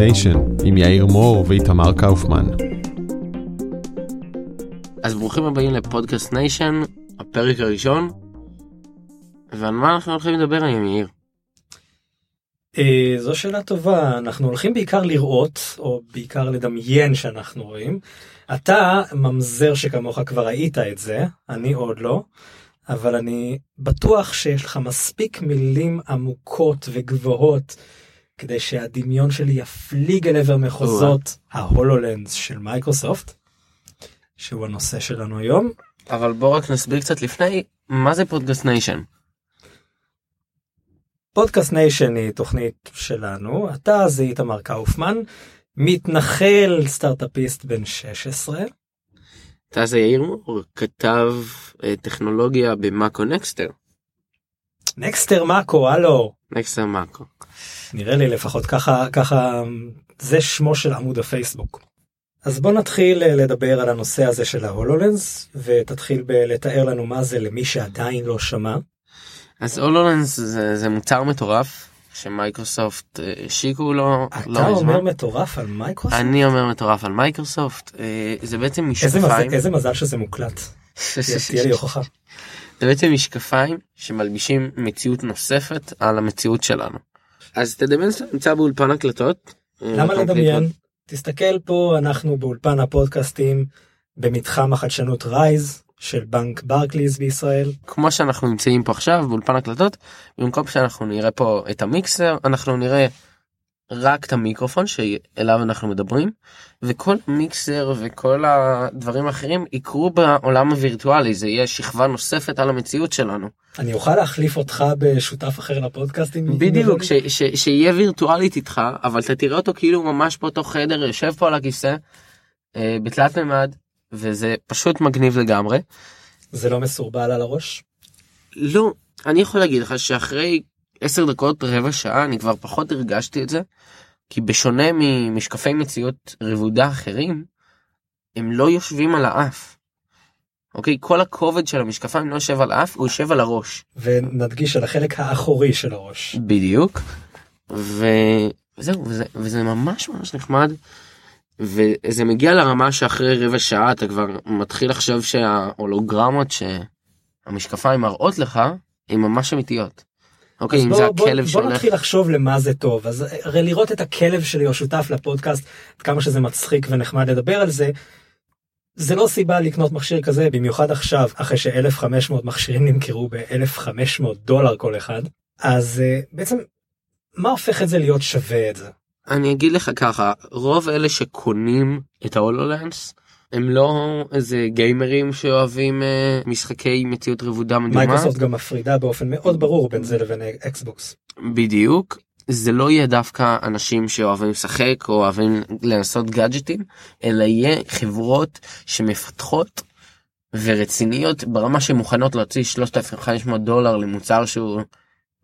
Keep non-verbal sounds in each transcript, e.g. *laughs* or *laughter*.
Nation עם יאיר מור ואיתמר קאופמן. אז ברוכים הבאים ל Podcast Nation, הפרק הראשון. ועל מה אנחנו הולכים לדבר היום יאיר? אה, זו שאלה טובה אנחנו הולכים בעיקר לראות או בעיקר לדמיין שאנחנו רואים. אתה ממזר שכמוך כבר ראית את זה אני עוד לא. אבל אני בטוח שיש לך מספיק מילים עמוקות וגבוהות כדי שהדמיון שלי יפליג אל עבר מחוזות ה HoloLens של מייקרוסופט. שהוא הנושא שלנו היום. אבל בוא רק נסביר קצת לפני מה זה Podcast Nation. Podcast Nation היא תוכנית שלנו אתה זה איתמר קאופמן מתנחל סטארטאפיסט בן 16. אתה זה יאיר מור כתב אה, טכנולוגיה במאקו Nexter. Nexter מאקו הלו Nexter מאקו. נראה לי לפחות ככה ככה זה שמו של עמוד הפייסבוק. אז בוא נתחיל אה, לדבר על הנושא הזה של ה HoloLens ותתחיל לתאר לנו מה זה למי שעדיין לא שמע. אז HoloLens זה, זה מוצר מטורף שמייקרוסופט אה, השיקו לו אתה לא מזמן. אומר מטורף על מייקרוסופט? אני אומר מטורף על מייקרוסופט אה, זה בעצם איזה משקפיים מזל, איזה מזל שזה מוקלט. *laughs* תהיה לי הוכחה. זה בעצם משקפיים שמלבישים מציאות נוספת על המציאות שלנו. אז תדמיין שאתה נמצא באולפן הקלטות. אה, למה לדמיין? תסתכל פה אנחנו באולפן הפודקאסטים במתחם החדשנות רייז של בנק ברקליז בישראל. כמו שאנחנו נמצאים פה עכשיו באולפן הקלטות במקום שאנחנו נראה פה את המיקסר אנחנו נראה רק את המיקרופון שאליו אנחנו מדברים וכל המיקסר וכל הדברים האחרים יקרו בעולם הווירטואלי זה יהיה שכבה נוספת על המציאות שלנו אני אוכל להחליף אותך בשותף אחר לפודקאסטים? בדיוק? ש, ש, שיהיה וירטואלית איתך אבל אתה תראה אותו כאילו ממש באותו חדר יושב פה על הכיסא אה, בתלת מימד וזה פשוט מגניב לגמרי. זה לא מסורבל על הראש? לא, אני יכול להגיד לך שאחרי 10 דקות רבע שעה אני כבר פחות הרגשתי את זה. כי בשונה ממשקפי מציאות רבודה אחרים, הם לא יושבים על האף. אוקיי, כל הכובד של המשקפיים לא יושב על האף, הוא יושב על הראש. ונדגיש על החלק האחורי של הראש. בדיוק. ו... וזהו, וזה, וזה ממש ממש נחמד. וזה מגיע לרמה שאחרי רבע שעה אתה כבר מתחיל לחשוב שההולוגרמות שהמשקפיים מראות לך, הן ממש אמיתיות. אוקיי, אם בוא, זה בוא, הכלב בוא שהולך... נתחיל לחשוב למה זה טוב אז הרי לראות את הכלב שלי או שותף לפודקאסט כמה שזה מצחיק ונחמד לדבר על זה. זה לא סיבה לקנות מכשיר כזה במיוחד עכשיו אחרי ש-1500 מכשירים נמכרו ב-1500 דולר כל אחד אז uh, בעצם מה הופך את זה להיות שווה את זה. אני אגיד לך ככה רוב אלה שקונים את ההולולנס הם לא איזה גיימרים שאוהבים אה, משחקי מציאות רבודה מדומה מייקרוסופט גם מפרידה באופן מאוד ברור בין זה לבין אקסבוקס. בדיוק זה לא יהיה דווקא אנשים שאוהבים לשחק או אוהבים לנסות גאדג'טים אלא יהיה חברות שמפתחות ורציניות ברמה שמוכנות להוציא 3,500 דולר למוצר שהוא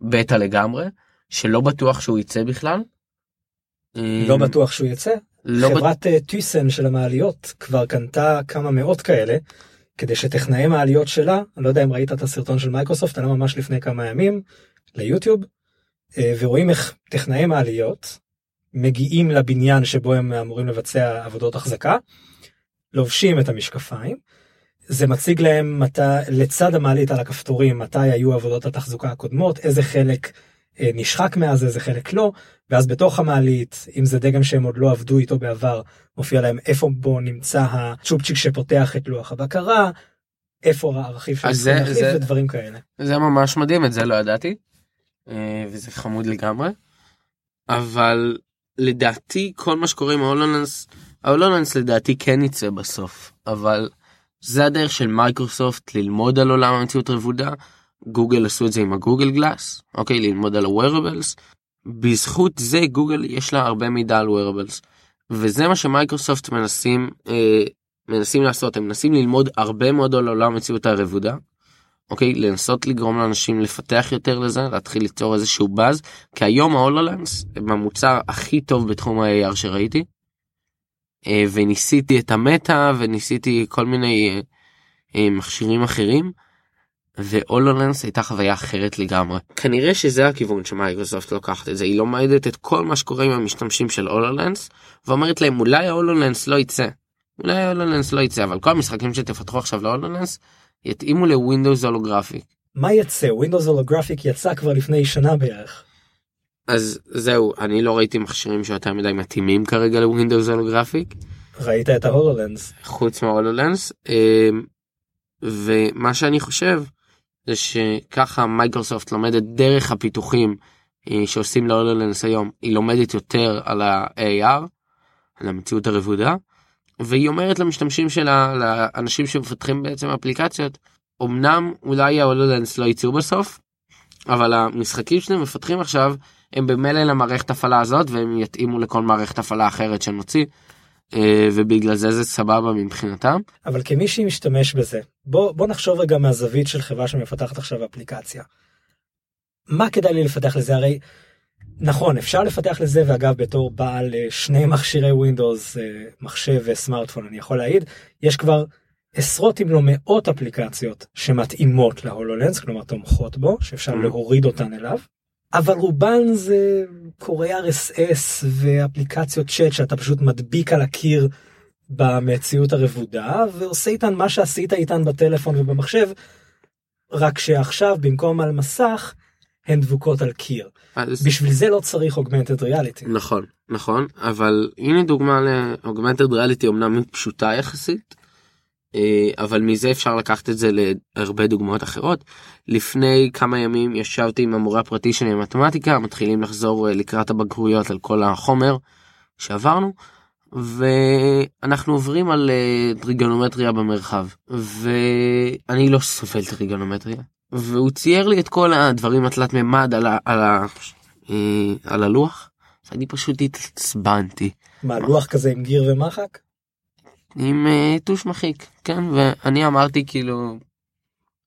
בטא לגמרי שלא בטוח שהוא יצא בכלל. לא בטוח שהוא יצא. לא. חברת אה, טיסן של המעליות כבר קנתה כמה מאות כאלה כדי שטכנאי מעליות שלה אני לא יודע אם ראית את הסרטון של מייקרוסופט עלה ממש לפני כמה ימים ליוטיוב אה, ורואים איך טכנאי מעליות מגיעים לבניין שבו הם אמורים לבצע עבודות החזקה לובשים את המשקפיים. זה מציג להם מתי לצד המעלית על הכפתורים מתי היו עבודות התחזוקה הקודמות איזה חלק נשחק מאז איזה חלק לא ואז בתוך המעלית אם זה דגם שהם עוד לא עבדו איתו בעבר מופיע להם איפה בו נמצא הצ'ופצ'יק שפותח את לוח הבקרה איפה הרכיב שהם אז צריכים זה- להחליף זה- ודברים כאלה. זה ממש מדהים את זה לא ידעתי אה, וזה חמוד לגמרי אבל לדעתי כל מה שקורה עם ה HoloLens ה HoloLens לדעתי כן יצא בסוף אבל זה הדרך של מייקרוסופט ללמוד על עולם המציאות רבודה גוגל עשו את זה עם ה Google Glass אוקיי ללמוד על ה-wearables. בזכות זה גוגל יש לה הרבה מידע על wearables. וזה מה שמייקרוסופט מנסים אה, מנסים לעשות. הם מנסים ללמוד הרבה מאוד על עולם המציאות הרבודה אוקיי? לנסות לגרום לאנשים לפתח יותר לזה להתחיל ליצור איזשהו באז כי היום ההולולנס הם המוצר הכי טוב בתחום ה-AR שראיתי. אה, וניסיתי את המטה וניסיתי כל מיני אה, אה, מכשירים אחרים ו HoloLens הייתה חוויה אחרת לגמרי. כנראה שזה הכיוון שמייקרוסופט לוקחת את זה, היא לומדת את כל מה שקורה עם המשתמשים של HoloLens, ואומרת להם אולי ה HoloLens לא יצא. אולי ה HoloLens לא יצא, אבל כל המשחקים שתפתחו עכשיו ל HoloLens יתאימו ל Windows Holographic. מה יצא? Windows Holographic יצא כבר לפני שנה בערך. אז זהו, אני לא ראיתי מכשירים שיותר מדי מתאימים כרגע ל Windows Holographic, ראית את ה HoloLens. חוץ מההולולנס, אמ, ומה שאני חושב זה שככה מייקרוסופט לומדת דרך הפיתוחים אה, שעושים להולולנס היום, היא לומדת יותר על ה-AR, על המציאות הרבודה, והיא אומרת למשתמשים שלה, לאנשים שמפתחים בעצם אפליקציות, אמנם אולי ההולולנס לא יצאו בסוף, אבל המשחקים שאתם מפתחים עכשיו הם במילא למערכת הפעלה הזאת והם יתאימו לכל מערכת הפעלה אחרת שנוציא. אה, ובגלל זה זה סבבה מבחינתם. אבל כמי שמשתמש בזה, בוא, בוא נחשוב רגע מהזווית של חברה שמפתחת עכשיו אפליקציה. מה כדאי לי לפתח לזה? הרי נכון, אפשר לפתח לזה, ואגב, בתור בעל אה, שני מכשירי ווינדוס, אה, מחשב וסמארטפון, אני יכול להעיד, יש כבר עשרות אם לא מאות אפליקציות שמתאימות להולולנס, כלומר תומכות בו, שאפשר Mm. להוריד אותן אליו. אבל רובן זה קוראי RSS ואפליקציות צ'אט שאתה פשוט מדביק על הקיר במציאות הרבודה ועושה איתן מה שעשית איתן בטלפון ובמחשב רק שעכשיו במקום על מסך הן דבוקות על קיר. אז... בשביל זה לא צריך אוגמנטד ריאליטי. נכון נכון אבל הנה דוגמה לאוגמנטד ריאליטי אמנם פשוטה יחסית. אה, אבל מזה אפשר לקחת את זה להרבה דוגמאות אחרות. לפני כמה ימים ישבתי עם המורה הפרטי שלי למתמטיקה מתחילים לחזור אה, לקראת הבגרויות על כל החומר שעברנו ואנחנו עוברים על אה, טריגונומטריה במרחב. ואני לא סובל טריגונומטריה. והוא צייר לי את כל הדברים התלת מימד על, ה, על, ה, אה, על הלוח. אז אני פשוט התעצבנתי. מה לוח כזה עם גיר ומחק? עם אה, טוש מחיק כן? ואני אמרתי כאילו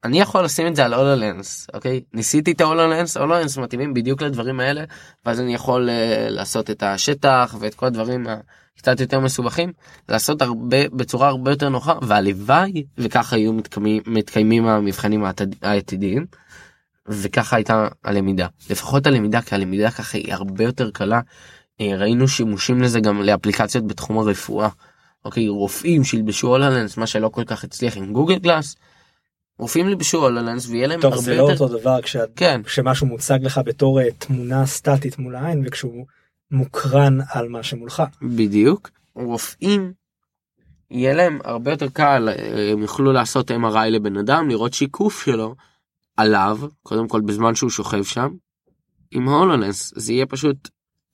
אני יכול לשים את זה על הולולנס אוקיי? ניסיתי את ההולולנס הולולנס מתאימים בדיוק לדברים האלה ואז אני יכול uh, לעשות את השטח ואת כל הדברים הקצת יותר מסובכים לעשות הרבה בצורה הרבה יותר נוחה והלוואי וככה היו מתקיימים, מתקיימים המבחנים העתיד- העתידיים. וככה הייתה הלמידה לפחות הלמידה כי הלמידה ככה היא הרבה יותר קלה אה, ראינו שימושים לזה גם לאפליקציות בתחום הרפואה. אוקיי רופאים שילבשו הולנס מה שלא כל כך הצליח עם גוגל גלאס. רופאים ילבשו הולנס ויהיה להם טוב הרבה זה לא יותר אותו דבר כשאת- כן כשמשהו מוצג לך בתור אה, תמונה סטטית מול העין וכשהוא מוקרן על מה שמולך. בדיוק רופאים. יהיה להם הרבה יותר קל אה, הם יוכלו לעשות MRI לבן אדם לראות שיקוף שלו עליו קודם כל בזמן שהוא שוכב שם. עם הולנס זה יהיה פשוט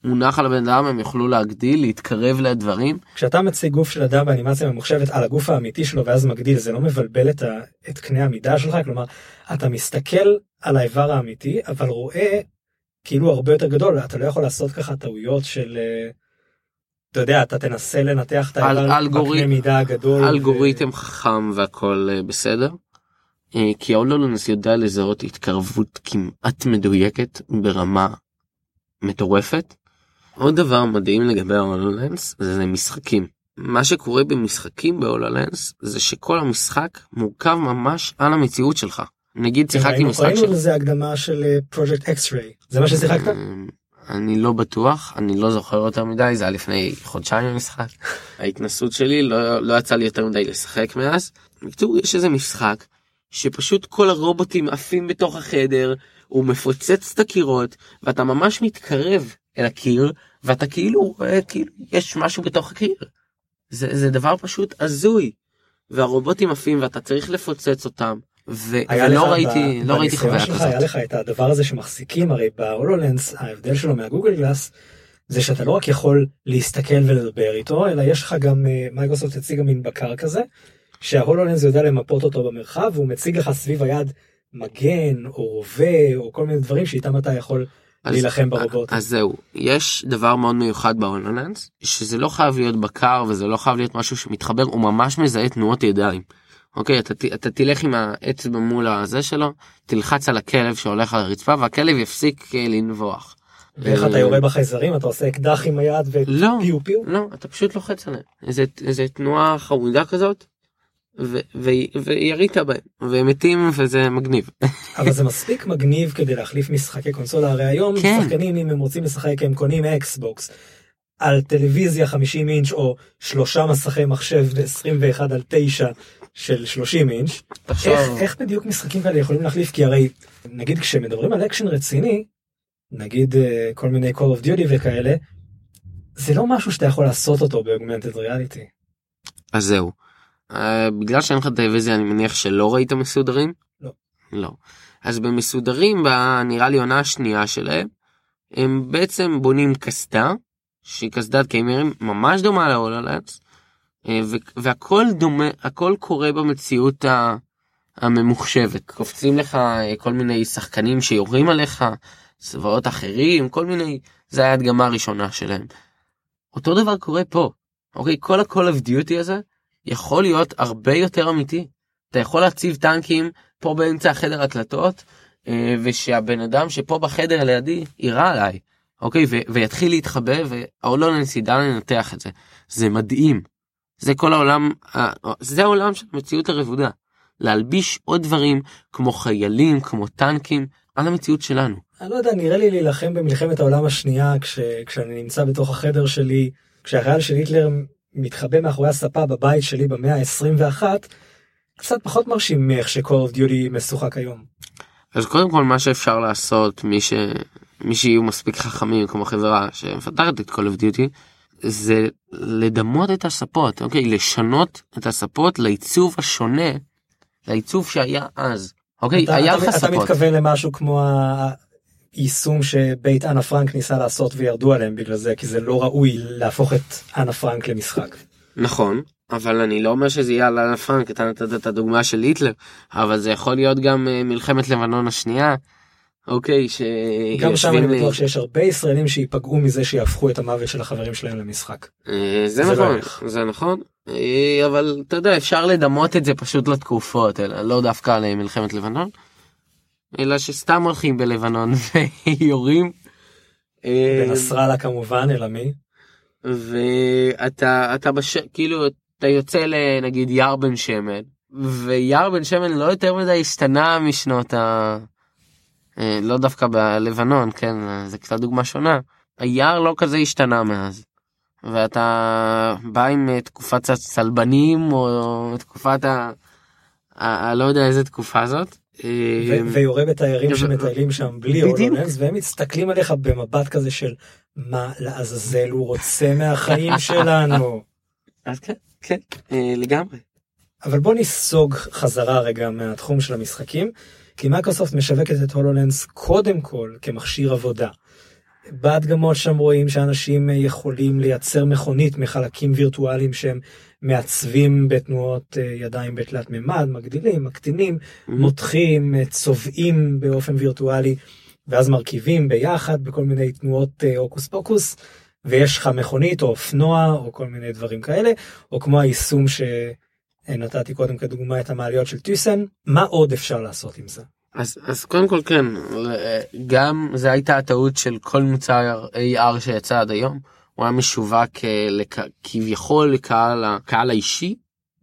מונח על הבן אדם הם יוכלו להגדיל להתקרב לדברים כשאתה מציג גוף של אדם באנימציה ממוחשבת על הגוף האמיתי שלו ואז מגדיל זה לא מבלבל את, ה, את קנה המידה שלך כלומר אתה מסתכל על האיבר האמיתי אבל רואה כאילו הרבה יותר גדול אתה לא יכול לעשות ככה טעויות של אה, אתה יודע אתה תנסה לנתח את אל- אלגוריתם- בקנה מידה הגדול. ו- אלגוריתם חכם והכל אה, בסדר. אה, כי ההולולנס יודע לזהות התקרבות כמעט מדויקת ברמה מטורפת. עוד דבר מדהים לגבי ה HoloLens זה משחקים. מה שקורה במשחקים ב HoloLens זה שכל המשחק מורכב ממש על המציאות שלך. נגיד שיחקתי ראינו- משחק ראינו של... לזה הקדמה של פרויקט X-Ray זה מה ששיחקת? אמ, אני לא בטוח אני לא זוכר יותר מדי זה היה לפני חודשיים המשחק *laughs* ההתנסות שלי לא, לא יצא לי יותר מדי לשחק מאז. בקיצור יש איזה משחק שפשוט כל הרובוטים עפים בתוך החדר הוא מפוצץ את הקירות ואתה ממש מתקרב אל הקיר ואתה כאילו רואה כאילו יש משהו בתוך הקיר. זה, זה דבר פשוט הזוי. והרובוטים עפים ואתה צריך לפוצץ אותם. ו- ולא ב- ראיתי לא ראיתי חוויה שלך כזאת. היה לך את הדבר הזה שמחזיקים הרי ב HoloLens ההבדל שלו מה Google Glass זה שאתה לא רק יכול להסתכל ולדבר איתו אלא יש לך גם אה, מייקרוסופט הציגה מין בקר כזה שה HoloLens יודע למפות אותו במרחב והוא מציג לך סביב היד מגן או רובה או כל מיני דברים שאיתם אתה יכול אז- להילחם ברובוטים. אז זהו, יש דבר מאוד מיוחד בהולולנס, שזה לא חייב להיות בקר וזה לא חייב להיות משהו שמתחבר, הוא ממש מזהה תנועות ידיים. אוקיי, אתה, אתה תלך עם האצבע מול הזה שלו, תלחץ על הכלב שהולך על הרצפה והכלב יפסיק אה, לנבוח. ואיך אתה יורה בחייזרים אתה עושה אקדח עם היד לא, ופיו פיו. לא, אתה פשוט לוחץ עליהם. איזה, איזה תנועה חמודה כזאת, וירית בהם והם מתים וזה מגניב. *laughs* אבל זה מספיק מגניב כדי להחליף משחקי קונסולה הרי היום כן. שחקנים אם הם רוצים לשחק הם קונים Xbox. על טלוויזיה 50 אינץ' או שלושה מסכי מחשב 21 על 9 של 30 אינץ'. איך, איך בדיוק משחקים כאלה יכולים להחליף כי הרי נגיד כשמדברים על אקשן רציני נגיד אה, כל מיני call of duty וכאלה זה לא משהו שאתה יכול לעשות אותו ב augmented reality. אז זהו. Uh, בגלל שאין לך טלוויזיה אני מניח שלא ראית מסודרים? לא. לא. אז במסודרים בנראה לי עונה השנייה שלהם הם בעצם בונים קסדה שהיא קסדת קיימרים ממש דומה להולולנס והכל דומה הכל קורה במציאות הממוחשבת קופצים לך אה, כל מיני שחקנים שיורים עליך צבאות אחרים כל מיני זה היה הדגמה הראשונה שלהם. אותו דבר קורה פה אוקיי כל ה-call of duty הזה יכול להיות הרבה יותר אמיתי. אתה יכול להציב טנקים פה באמצע החדר הקלטות אה, ושהבן אדם שפה בחדר לידי יירה עליי אוקיי ויתחיל להתחבא והאולוננס ידע לנתח את זה זה מדהים. זה כל העולם זה העולם של המציאות הרבודה. להלביש עוד דברים כמו חיילים כמו טנקים על המציאות שלנו. אני לא יודע נראה לי להילחם במלחמת העולם השנייה כש, כשאני נמצא בתוך החדר שלי כשהחייל של היטלר מתחבא מאחורי הספה בבית שלי במאה ה-21 קצת פחות מרשים מאיך ש-call of duty משוחק היום. אז קודם כל מה שאפשר לעשות מי ש... מי שיהיו מספיק חכמים כמו חברה שמפתחת את Call of Duty זה לדמות את הספות אוקיי לשנות את הספות לעיצוב השונה לעיצוב שהיה אז אוקיי אתה, היה אתה, לך אתה ספות מתכוון למשהו כמו היישום שבית אנה פרנק ניסה לעשות וירדו עליהם בגלל זה כי זה לא ראוי להפוך את אנה פרנק למשחק. נכון אבל אני לא אומר שזה יהיה על אנה פרנק אתה נתת את הדוגמה של היטלר אבל זה יכול להיות גם אה, מלחמת לבנון השנייה. אוקיי גם שם שיושבים אני בטוח שיש הרבה ישראלים שייפגעו מזה שיהפכו את המוות של החברים שלהם למשחק. אה, זה נכון. זה נכון, אה, אבל אתה יודע אפשר לדמות את זה פשוט לתקופות, לא דווקא למלחמת לבנון, אלא שסתם הולכים בלבנון *laughs* ויורים. אה, בנסראללה כמובן אלא מי? ואתה אתה בש... כאילו אתה יוצא לנגיד יער בן שמן ויער בן שמן לא יותר מדי השתנה משנות ה... אה, לא דווקא בלבנון כן זה קצת דוגמה שונה היער לא כזה השתנה מאז. ואתה בא עם אה, תקופת הצלבנים או תקופת ה... ה... ה... לא יודע איזה תקופה זאת. אה, ו- ויורה בתיירים שמטיילים שם בלי בדיוק. הולולנס והם מסתכלים עליך במבט כזה של מה לעזאזל הוא רוצה מהחיים *laughs* שלנו. אז כן כן אה, לגמרי. אבל בוא ניסוג חזרה רגע מהתחום של המשחקים כי מייקרוסופט משווקת את הולולנס קודם כל כמכשיר עבודה. בהדגמות שם רואים שאנשים יכולים לייצר מכונית מחלקים וירטואליים שהם מעצבים בתנועות אה, ידיים בתלת מימד, מגדילים, מקטינים, מותחים, אה, צובעים באופן וירטואלי, ואז מרכיבים ביחד בכל מיני תנועות אה, הוקוס פוקוס, ויש לך מכונית או אופנוע או כל מיני דברים כאלה, או כמו היישום שנתתי קודם כדוגמה את המעליות של טיסן, מה עוד אפשר לעשות עם זה? אז, אז קודם כל כן, גם זה הייתה הטעות של כל מוצר AR שיצא עד היום, הוא היה משווק אה, לכ... כביכול לקהל הקהל האישי,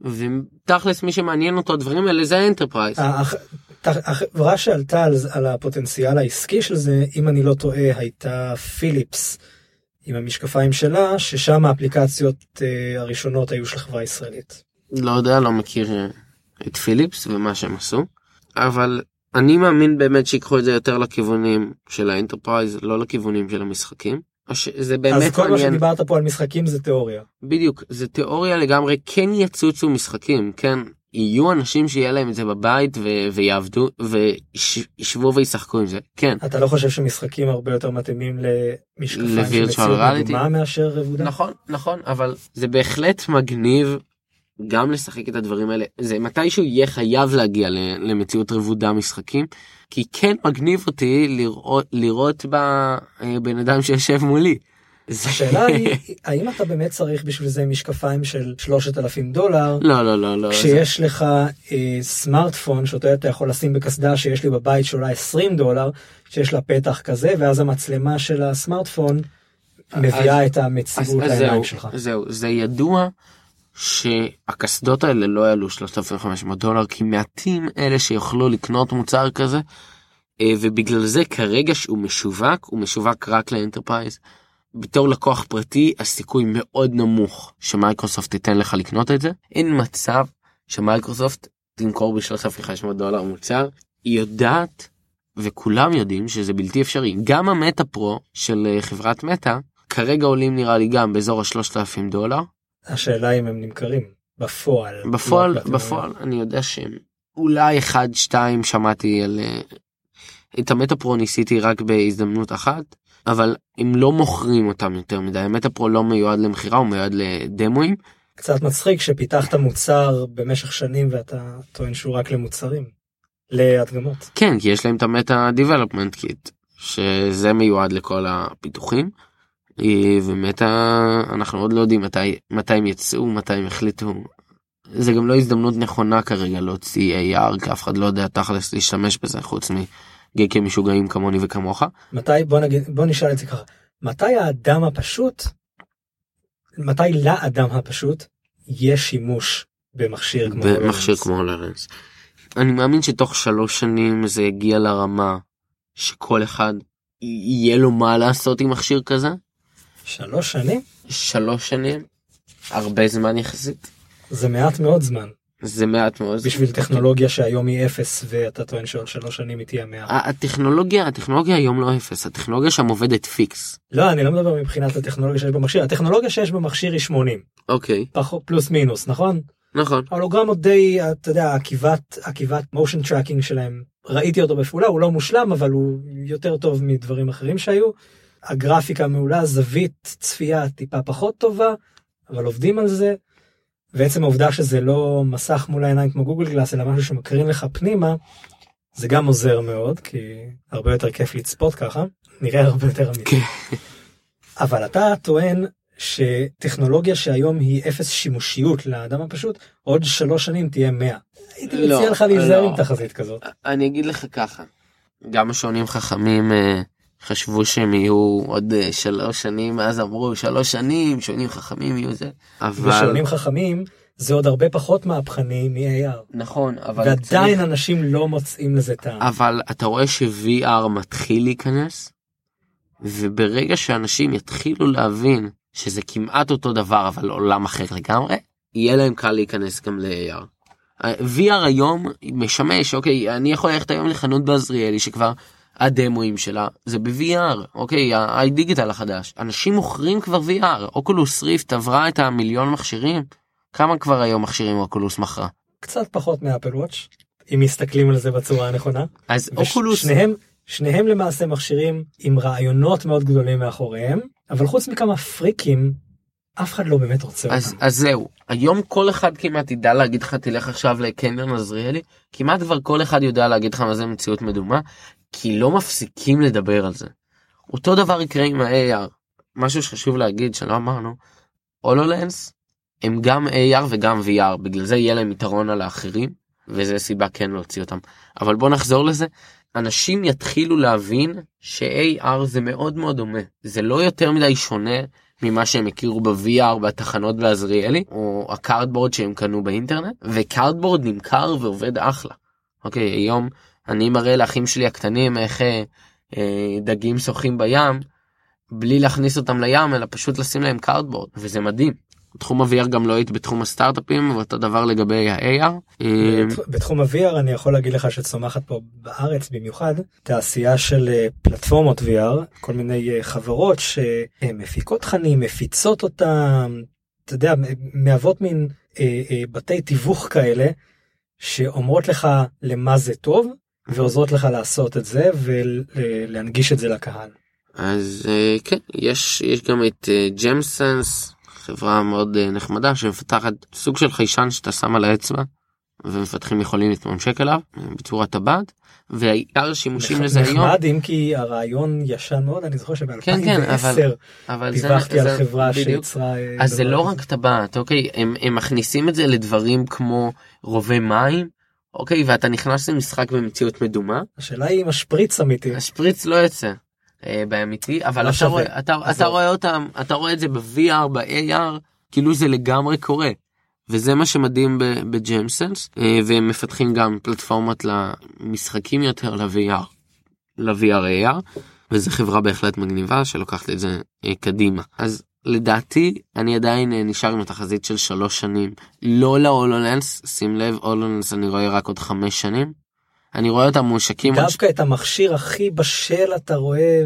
ותכלס מי שמעניין אותו הדברים האלה זה ה enterprise. החברה שעלתה על, על הפוטנציאל העסקי של זה, אם אני לא טועה, הייתה פיליפס עם המשקפיים שלה, ששם האפליקציות אה, הראשונות היו של חברה ישראלית. לא יודע, לא מכיר אה, את פיליפס ומה שהם עשו, אבל אני מאמין באמת שיקחו את זה יותר לכיוונים של ה enterprise, לא לכיוונים של המשחקים. או שזה אז באמת כל מה מעניין. שדיברת פה על משחקים זה תיאוריה. בדיוק, זה תיאוריה לגמרי, כן יצוצו משחקים, כן, יהיו אנשים שיהיה להם את זה בבית ו- ויעבדו וישבו וישחקו עם זה, כן. אתה לא חושב שמשחקים הרבה יותר מתאימים למשקפיים של מציאות? מדומה מאשר רבודה? נכון, נכון, אבל זה בהחלט מגניב גם לשחק את הדברים האלה, זה מתישהו יהיה חייב להגיע למציאות רבודה משחקים, כי כן מגניב אותי לראות, לראות בבן אדם שיושב מולי. זה- השאלה היא, *laughs* האם אתה באמת צריך בשביל זה משקפיים של 3,000 דולר? לא, לא, לא, לא. זה- כשיש לך אה, סמארטפון שאותו אתה יכול לשים בקסדה שיש לי בבית שעולה 20 דולר שיש לה פתח כזה ואז המצלמה של הסמארטפון מביאה את אז, המציאות אז לעיניים שלך. זהו, זה ידוע שהקסדות האלה לא יעלו 3,500 דולר כי מעטים אלה שיוכלו לקנות מוצר כזה אה, ובגלל זה כרגע שהוא משווק הוא משווק רק ל enterprise. בתור לקוח פרטי הסיכוי מאוד נמוך שמייקרוסופט תיתן לך לקנות את זה. אין מצב שמייקרוסופט תמכור ב-3,500 דולר מוצר. היא יודעת וכולם יודעים שזה בלתי אפשרי. גם המטה פרו של אה, חברת מטא כרגע עולים נראה לי גם באזור ה-3,000 דולר השאלה אם הם נמכרים בפועל. בפועל לא בפלטפורמה. בפועל אני יודע שהם אולי אחד שתיים שמעתי על אה, את המטה פרו ניסיתי רק בהזדמנות אחת אבל הם לא מוכרים אותם יותר מדי המטה פרו לא מיועד למכירה הוא מיועד לדמוים קצת מצחיק שפיתחת מוצר במשך שנים ואתה טוען שהוא רק למוצרים. להדגמות. כן כי יש להם את ה Meta development kit שזה מיועד לכל הפיתוחים. אה, ו Meta אנחנו עוד לא יודעים מתי מתי הם יצאו מתי הם החליטו. זה גם לא הזדמנות נכונה כרגע להוציא AR כי אף אחד לא יודע תכלס להשתמש בזה חוץ מגייקים משוגעים כמוני וכמוך. מתי בוא נגיד בוא נשאל את זה ככה מתי האדם הפשוט מתי לאדם הפשוט יש שימוש במכשיר כמו במכשיר? כמו הולרנס. אני מאמין שתוך שלוש שנים זה יגיע לרמה שכל אחד יהיה לו מה לעשות עם מכשיר כזה. שלוש שנים שלוש שנים הרבה זמן יחסית זה מעט מאוד זמן זה מעט מאוד. בשביל טכנולוגיה שהיום היא אפס ואתה טוען שעוד שלוש שנים היא תהיה מאה. הטכנולוגיה הטכנולוגיה היום לא אפס הטכנולוגיה שם עובדת פיקס. לא אני לא מדבר מבחינת הטכנולוגיה שיש במכשיר הטכנולוגיה שיש במכשיר היא 80 אוקיי פחות פלוס מינוס נכון נכון ההולוגרם עוד די אתה יודע עקיבת עקיבת motion tracking שלהם ראיתי אותו בפעולה הוא לא מושלם אבל הוא יותר טוב מדברים אחרים שהיו. הגרפיקה מעולה זווית צפייה טיפה פחות טובה אבל עובדים על זה. ועצם העובדה שזה לא מסך מול העיניים כמו Google Glass אלא משהו שמקרין לך פנימה זה גם עוזר מאוד כי הרבה יותר כיף לצפות ככה נראה הרבה יותר אמיתי. כן. אבל אתה טוען שטכנולוגיה שהיום היא אפס שימושיות לאדם הפשוט עוד שלוש שנים תהיה 100. הייתי לא, מציע לך להיזהר לא. עם תחזית כזאת. אני אגיד לך ככה גם השעונים חכמים אה, חשבו שהם יהיו עוד אה, שלוש שנים אז אמרו שלוש שנים שעונים חכמים יהיו זה אבל ושעונים חכמים זה עוד הרבה פחות מהפכני מ-AR. נכון אבל ועדיין צריך- אנשים לא מוצאים לזה טעם. אבל אתה רואה ש-VR מתחיל להיכנס וברגע שאנשים יתחילו להבין שזה כמעט אותו דבר אבל עולם אחר לגמרי יהיה להם קל להיכנס גם ל-AR. VR היום משמש אוקיי אני יכול ללכת היום לחנות בעזריאלי שכבר הדמוים שלה זה ב-VR אוקיי ה-iDigital החדש. אנשים מוכרים כבר VR אוקולוס ריפט עברה את המיליון מכשירים. כמה כבר היום מכשירים אוקולוס מכרה? קצת פחות מאפל וואץ' אם מסתכלים על זה בצורה הנכונה. אז אוקולוס שניהם שניהם למעשה מכשירים עם רעיונות מאוד גדולים מאחוריהם אבל חוץ מכמה פריקים אף אחד לא באמת רוצה אז, אותם. אז זהו, היום כל אחד כמעט ידע להגיד לך תלך עכשיו לקניון עזריאלי, כמעט כבר כל אחד יודע להגיד לך מה זה מציאות מדומה, כי לא מפסיקים לדבר על זה. אותו דבר יקרה עם ה-AR, משהו שחשוב להגיד שלא אמרנו, HoloLens הם גם AR וגם VR, בגלל זה יהיה להם יתרון על האחרים, וזה סיבה כן להוציא אותם. אבל בוא נחזור לזה, אנשים יתחילו להבין ש-AR זה מאוד מאוד דומה, זה לא יותר מדי שונה ממה שהם הכירו ב-VR בתחנות בעזריאלי או ה Cardboard שהם קנו באינטרנט ו Cardboard נמכר ועובד אחלה. אוקיי היום אני מראה לאחים שלי הקטנים איך אה, אה, דגים שוחים בים בלי להכניס אותם לים אלא פשוט לשים להם Cardboard וזה מדהים. תחום ה-VR גם לא היית בתחום הסטארט-אפים ואותו דבר לגבי ה-AR. בת- בתחום ה-VR אני יכול להגיד לך שצומחת פה בארץ במיוחד תעשייה של אה, פלטפורמות VR כל מיני אה, חברות שמפיקות תכנים מפיצות אותם אתה יודע מהוות מין אה, בתי תיווך כאלה שאומרות לך למה זה טוב ועוזרות לך לעשות את זה ולהנגיש את זה לקהל. אז אה, כן יש יש גם את ג'מסנס חברה מאוד אה, נחמדה שמפתחת סוג של חיישן שאתה שם על האצבע ומפתחים יכולים להתממשק אליו אה, בצורת טבעת והעיקר השימושים לזה היום נחמד אם כי הרעיון ישן מאוד אני זוכר כן, כן, אבל- שב-2010 אבל זה, דיווחתי על זה חברה. שיצרה אה, אז זה לא. רק טבעת אוקיי הם, הם מכניסים את זה לדברים כמו רובי מים אוקיי ואתה נכנס למשחק במציאות מדומה השאלה היא אם השפריץ אמיתי. השפריץ לא יוצא אה, באמיתי אבל לא אתה שווה. רואה, אתה, אתה. רואה אותם אתה רואה את זה ב-VR ב-AR כאילו זה לגמרי קורה וזה מה שמדהים בג'יימסנס והם מפתחים גם פלטפורמות למשחקים יותר ל-VR, ל-VR AR וזו חברה בהחלט מגניבה שלוקחת את זה אה, קדימה אז לדעתי אני עדיין אה, נשאר עם התחזית של שלוש שנים לא להולולנס שים לב הולולנס אני רואה רק עוד חמש שנים. אני רואה אותם מושקים דווקא את המכשיר הכי בשל אתה רואה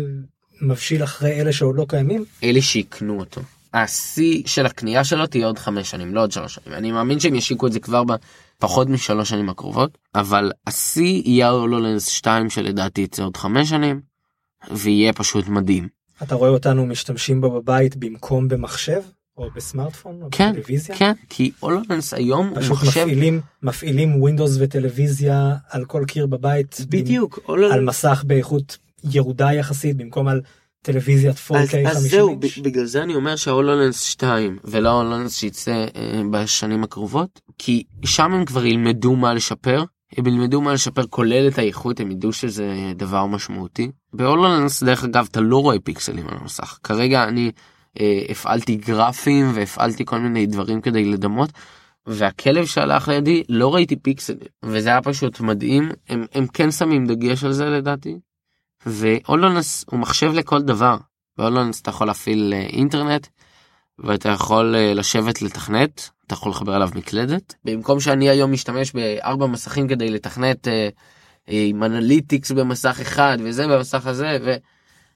מבשיל אחרי אלה שעוד לא קיימים אלה שיקנו אותו. השיא של הקנייה שלו תהיה עוד חמש שנים לא עוד שלוש שנים אני מאמין שהם ישיקו את זה כבר בפחות משלוש שנים הקרובות אבל השיא יהיה הולולנס 2 שלדעתי יצא עוד חמש שנים ויהיה פשוט מדהים. אתה רואה אותנו משתמשים בו בבית במקום במחשב או בסמארטפון או כן, בטלוויזיה? כן, כי הולולנס היום הוא פשוט מחשב... מפעילים מפעילים Windows וטלוויזיה על כל קיר בבית בדיוק, על ה HoloLens... מסך באיכות ירודה יחסית במקום על טלוויזיית 4K אז, 50 אז זהו, אינץ'. בגלל זה אני אומר שה HoloLens 2 ולא ה HoloLens שיצא אה, בשנים הקרובות, כי שם הם כבר ילמדו מה לשפר, הם ילמדו מה לשפר כולל את האיכות, הם ידעו שזה דבר משמעותי. ב HoloLens דרך אגב אתה לא רואה פיקסלים על המסך, כרגע אני אה, הפעלתי גרפים והפעלתי כל מיני דברים כדי לדמות. והכלב שהלך לידי לא ראיתי פיקסלים וזה היה פשוט מדהים הם, הם כן שמים דגש על זה לדעתי. ו HoloLens הוא מחשב לכל דבר. ב HoloLens אתה יכול להפעיל אה, אינטרנט ואתה יכול אה, לשבת לתכנת, אתה יכול לחבר אליו מקלדת. במקום שאני היום משתמש בארבע מסכים כדי לתכנת אה, אה, עם analytics במסך אחד וזה במסך הזה ו...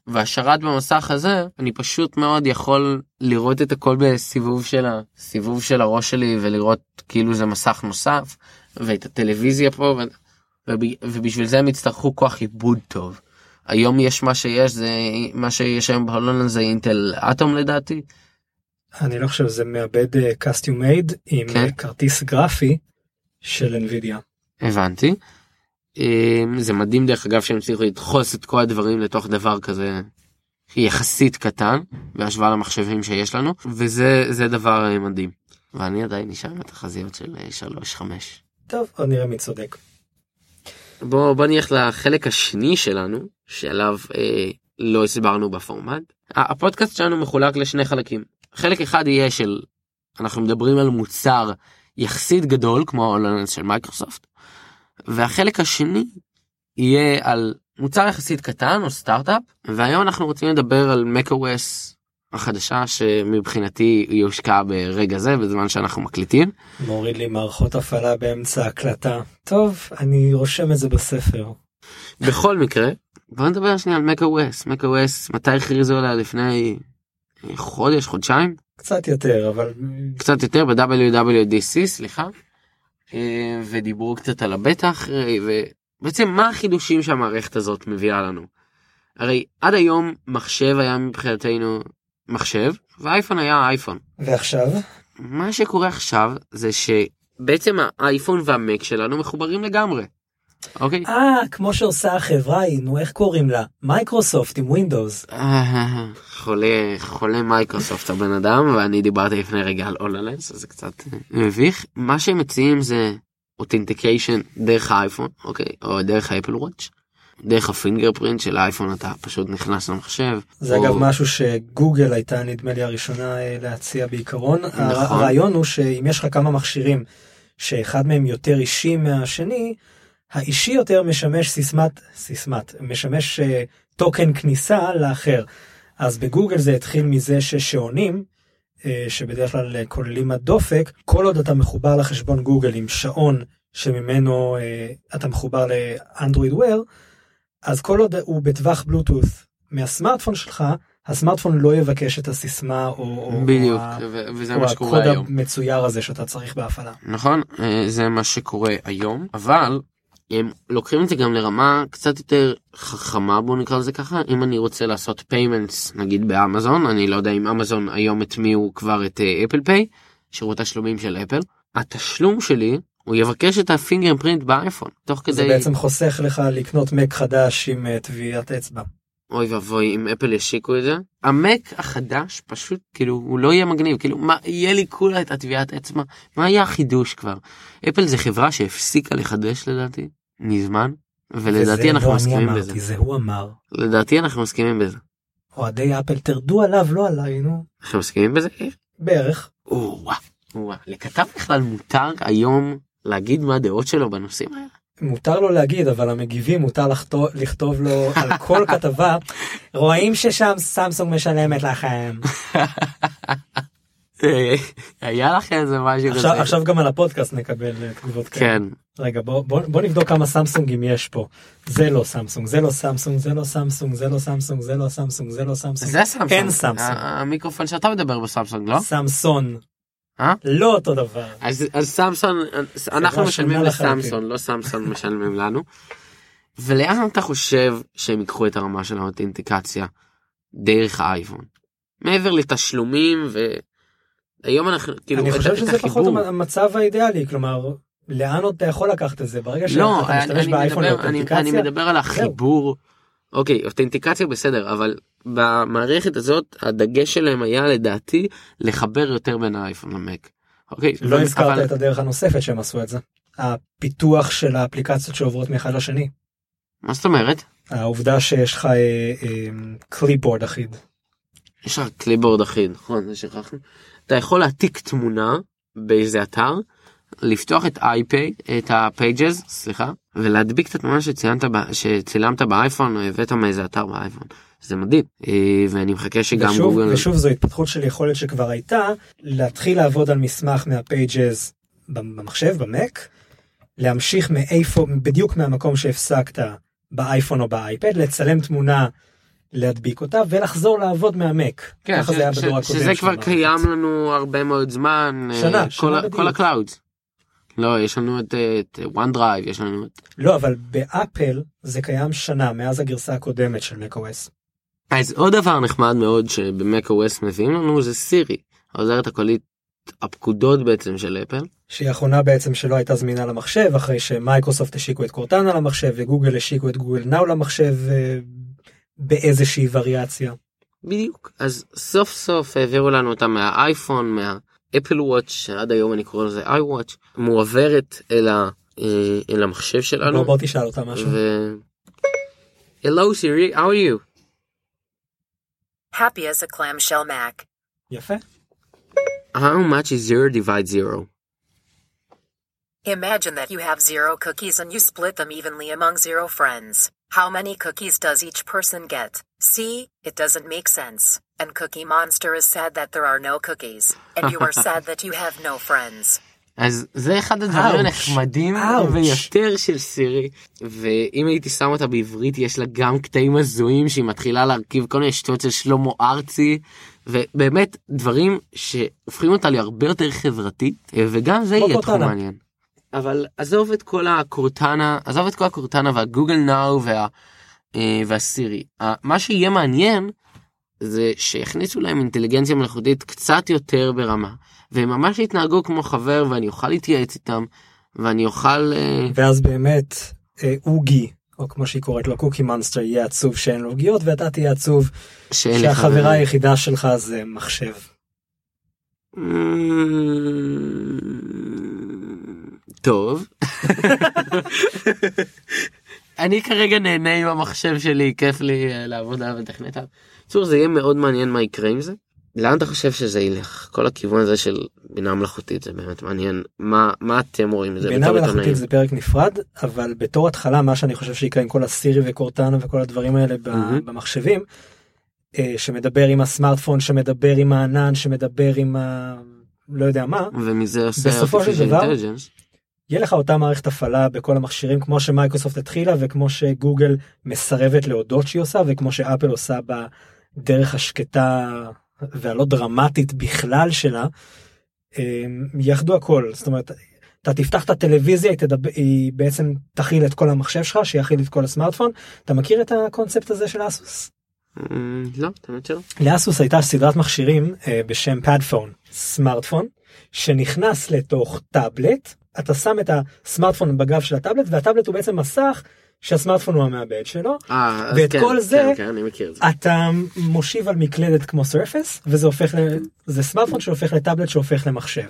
והשרת במסך הזה אני פשוט מאוד יכול לראות את הכל בסיבוב של הסיבוב של הראש שלי ולראות כאילו זה מסך נוסף ואת הטלוויזיה פה ו... וב... ובשביל זה הם יצטרכו כוח עיבוד טוב. היום יש מה שיש זה מה שיש היום בהולנד זה אינטל אטום לדעתי אני לא חושב זה מעבד קסטיום מייד עם כן. אה, כרטיס גרפי של NVIDIA. הבנתי. אמ, זה מדהים דרך אגב שהם הצליחו לדחוס את כל הדברים לתוך דבר כזה יחסית קטן בהשוואה למחשבים שיש לנו וזה זה דבר אה, מדהים. ואני עדיין נשאר עם התחזיות של 3-5. טוב עוד נראה מי צודק. בוא בוא נלך לחלק השני שלנו שעליו אה, לא הסברנו בפורמט. הפודקאסט שלנו מחולק לשני חלקים. חלק אחד יהיה של אנחנו מדברים על מוצר יחסית גדול כמו ה HoloLens של מייקרוסופט. והחלק השני יהיה על מוצר יחסית קטן או סטארט-אפ והיום אנחנו רוצים לדבר על macOS החדשה שמבחינתי היא הושקה ברגע זה בזמן שאנחנו מקליטים. מוריד לי מערכות הפעלה באמצע הקלטה. טוב אני רושם את זה בספר. בכל מקרה בוא נדבר שנייה על macOS macOS מתי הכריזו עליה לפני חודש חודשיים קצת יותר אבל קצת יותר ב-WWDC סליחה אה, ודיברו קצת על הבטא אחרי ובעצם מה החידושים שהמערכת הזאת מביאה לנו. הרי עד היום מחשב היה מבחינתנו מחשב ואייפון היה אייפון. ועכשיו מה שקורה עכשיו זה שבעצם האייפון והמק שלנו מחוברים לגמרי. אוקיי? אה כמו שעושה החברה נו איך קוראים לה מייקרוסופט עם Windows. אה, חולה חולה מייקרוסופט הבן אדם ואני דיברתי לפני רגע על HoloLens אז זה קצת מביך מה שהם מציעים זה authentication דרך האייפון אוקיי או דרך ה Apple Watch דרך ה fingerprint של האייפון אתה פשוט נכנס למחשב. זה או- אגב משהו שגוגל הייתה נדמה לי הראשונה אה, להציע בעיקרון. נכון. הרעיון הוא שאם יש לך כמה מכשירים שאחד מהם יותר אישי מהשני, האישי יותר משמש סיסמת, סיסמת, משמש אה, טוקן כניסה לאחר. אז בגוגל זה התחיל מזה ששעונים, אה, שבדרך כלל אה, כוללים הדופק, כל עוד אתה מחובר לחשבון גוגל עם שעון שממנו אה, אתה מחובר לאנדרואיד וויר, אז כל עוד הוא בטווח בלוטות' מהסמארטפון שלך, הסמארטפון לא יבקש את הסיסמה או, או, בדיוק או, ו- וזה או מה שקורה הקוד היום. המצויר הזה שאתה צריך בהפעלה. נכון זה מה שקורה היום אבל הם לוקחים את זה גם לרמה קצת יותר חכמה בוא נקרא לזה ככה. אם אני רוצה לעשות payments נגיד באמזון אני לא יודע אם אמזון היום הטמיעו כבר את Apple Pay שירות תשלומים של אפל התשלום שלי הוא יבקש את ה fingerprint באייפון תוך זה כדי בעצם חוסך לך לקנות מק חדש עם אה, טביעת אצבע. אוי ואבוי אם אפל ישיקו את זה. המק החדש פשוט כאילו הוא לא יהיה מגניב. כאילו מה יהיה לי כולה את הטביעת אצבע? מה היה החידוש כבר? אפל זה חברה שהפסיקה לחדש לדעתי מזמן ולדעתי אנחנו לא מסכימים אני בזה אמרתי, זה הוא אמר. לדעתי אנחנו מסכימים בזה אוהדי אפל תרדו עליו לא עליי נו. אנחנו מסכימים בזה בערך. או, וואו. וואו, לכתב בכלל מותר היום להגיד מה הדעות שלו בנושאים האלה? מותר לו להגיד אבל המגיבים מותר לכתוב, לכתוב לו על כל כתבה *laughs* רואים ששם סמסונג משלמת לכם *laughs* אה, היה לכם איזה משהו כזה. עכשיו, עכשיו גם על הפודקאסט נקבל אה, תגובות כאלה. כן. רגע בוא, בוא, בוא נבדוק כמה סמסונגים יש פה זה לא סמסונג זה לא סמסונג זה לא סמסונג זה לא סמסונג זה לא סמסונג זה לא סמסונג זה סמסונג. אין סמסונג. ה- המיקרופון שאתה מדבר בסמסונג לא? Samson אה? לא אותו דבר אז אז Samson אנחנו משלמים. ל Samson לא Samson משלמים לנו. ולאן אתה חושב שהם ייקחו את הרמה של האותנטיקציה דרך האייפון מעבר לתשלומים והיום אנחנו כאילו אני חושב שזה פחות. המצב האידיאלי כלומר לאן עוד אתה יכול לקחת את זה? ברגע לא שאתה אני, משתמש אני, באייפון מדבר, אני, אני לאותנטיקציה מדבר על החיבור. אוקיי אותנטיקציה בסדר אבל במערכת הזאת הדגש שלהם היה לדעתי לחבר יותר בין האייפון למק. אוקיי לא אבל- הזכרת אבל- את הדרך הנוספת שהם עשו את זה. הפיתוח של האפליקציות שעוברות מאחד לשני. מה זאת אומרת? העובדה שיש לך clipboard אחיד. יש לך clipboard אחיד נכון זה שכחנו. אתה יכול להעתיק תמונה באיזה אתר לפתוח את אייפיי את ה Pages סליחה ולהדביק את התמונה שציינת ב- שצילמת באייפון או הבאת מאיזה אתר באייפון זה מדהים אה, ואני מחכה שגם ושוב, גוגל ושוב זו התפתחות של יכולת שכבר הייתה להתחיל לעבוד על מסמך מה Pages במחשב במק להמשיך מאיפה בדיוק מהמקום שהפסקת באייפון או באייפד לצלם תמונה להדביק אותה ולחזור לעבוד מהמק. ככה ש- זה היה בדור הקודם. שזה כבר. קיים לנו הרבה מאוד זמן אה, שנה, כל שנה בדיוק. כל ה clouds. לא יש לנו את את Drive יש לנו את לא אבל באפל זה קיים שנה מאז הגרסה הקודמת של macOS. אז עוד דבר נחמד מאוד שב macOS מביאים לנו זה Siri העוזרת הקולית הפקודות בעצם של אפל שהיא האחרונה בעצם שלא הייתה זמינה למחשב אחרי שמייקרוסופט השיקו את קורטנה למחשב וגוגל השיקו את גוגל נאו למחשב אה, באיזושהי וריאציה. בדיוק אז סוף סוף העבירו לנו אותה מהאייפון מהאפל וואץ' שעד היום אני קורא לזה איי וואץ' מועברת אל, ה, אה, אל המחשב שלנו. בוא, בוא תשאל אותה משהו. ו... Hello Siri, how are you? Happy as a clamshell Mac. יפה. How much is zero divide zero? Imagine that you have zero cookies and you split them evenly among zero friends. How many cookies does each person get? See, it doesn't make sense. And Cookie Monster is sad that there are no cookies. And you are sad that you have no friends. אז זה אחד הדברים הנחמדים. ביותר של סירי ואם הייתי שם אותה בעברית יש לה גם קטעים הזויים שהיא מתחילה להרכיב כל מיני שטויות של שלמה ארצי ובאמת דברים שהופכים אותה להרבה יותר חברתית וגם זה יהיה תחום. מעניין. אבל עזוב את כל הקורטנה עזוב את כל הקורטנה והגוגל נאו וה, אה, והסירי מה שיהיה מעניין זה שיכניסו להם אינטליגנציה מלאכותית קצת יותר ברמה והם ממש יתנהגו כמו חבר ואני אוכל להתייעץ איתם ואני אוכל אה, ואז באמת אה, אוגי או כמו שהיא קוראת לו קוקי מונסטר יהיה עצוב שאין לו עוגיות ואתה תהיה עצוב שהחברה. היחידה שלך זה מחשב. טוב. אני כרגע נהנה עם המחשב שלי כיף לי אה, לעבוד עליו וטכנית עליו. בקיצור זה יהיה מאוד מעניין מה יקרה עם זה. לאן אתה חושב שזה ילך כל הכיוון הזה של בינה מלאכותית זה באמת מעניין מה מה אתם רואים את זה בינה מלאכותית? זה פרק נפרד אבל בתור התחלה מה שאני חושב שיקרה עם כל הסירי וקורטנה וכל הדברים האלה מהמם. במחשבים אה, שמדבר עם הסמארטפון שמדבר עם הענן שמדבר עם ה... לא יודע מה ומזה עושה בסופו של דבר. יהיה לך אותה מערכת הפעלה בכל המכשירים כמו שמייקרוסופט התחילה וכמו שגוגל מסרבת להודות שהיא עושה וכמו שאפל עושה בדרך השקטה והלא דרמטית בכלל שלה. הם יאחדו הכל זאת אומרת אתה תפתח את הטלוויזיה היא, תדבר, היא בעצם תכיל את כל המחשב שלך שיכיל את כל הסמארטפון אתה מכיר את הקונספט הזה של אסוס. אמ, לא האמת שלא. לאסוס הייתה סדרת מכשירים אה, בשם פאדפון סמארטפון שנכנס לתוך טאבלט אתה שם את הסמארטפון בגב של הטאבלט והטאבלט הוא בעצם מסך שהסמארטפון הוא המעבד שלו אה, אז ואת כן, כל זה- כן, כן, זה. אתה מושיב על מקלדת כמו סרפס וזה הופך ל... זה סמארטפון שהופך לטאבלט שהופך למחשב.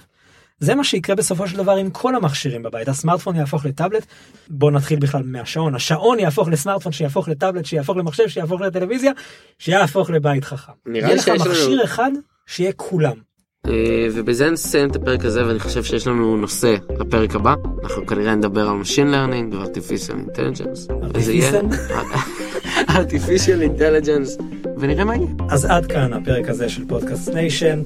זה מה שיקרה בסופו של דבר עם כל המכשירים בבית הסמארטפון יהפוך לטאבלט בוא נתחיל בכלל מהשעון השעון יהפוך לסמארטפון שיהפוך לטאבלט שיהפוך למחשב שיהפוך לטלוויזיה שיהפוך לבית חכם. נראה לי יהיה לך שיש לנו- מכשיר אחד שיהיה כולם. אה, ובזה נסיים את הפרק הזה ואני חושב שיש לנו נושא לפרק הבא. אנחנו כנראה נדבר על Machine Learning ו-Artificial Intelligence. *laughs* Artificial Intelligence ונראה מה יהיה. אז עד כאן הפרק הזה של פודקאסט ניישן.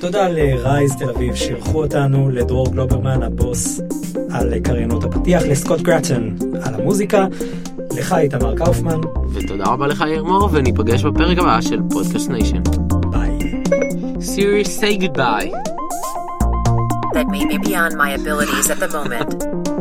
תודה לרייז תל אביב שאירחו אותנו, לדרור גלוברמן הבוס על קריינות הפתיח, לסקוט גרטון על המוזיקה, לך איתמר קאופמן, ותודה רבה לך ירמור וניפגש בפרק הבא של פודקאסט ניישן. Siri, say goodbye. That may be beyond my abilities at the moment.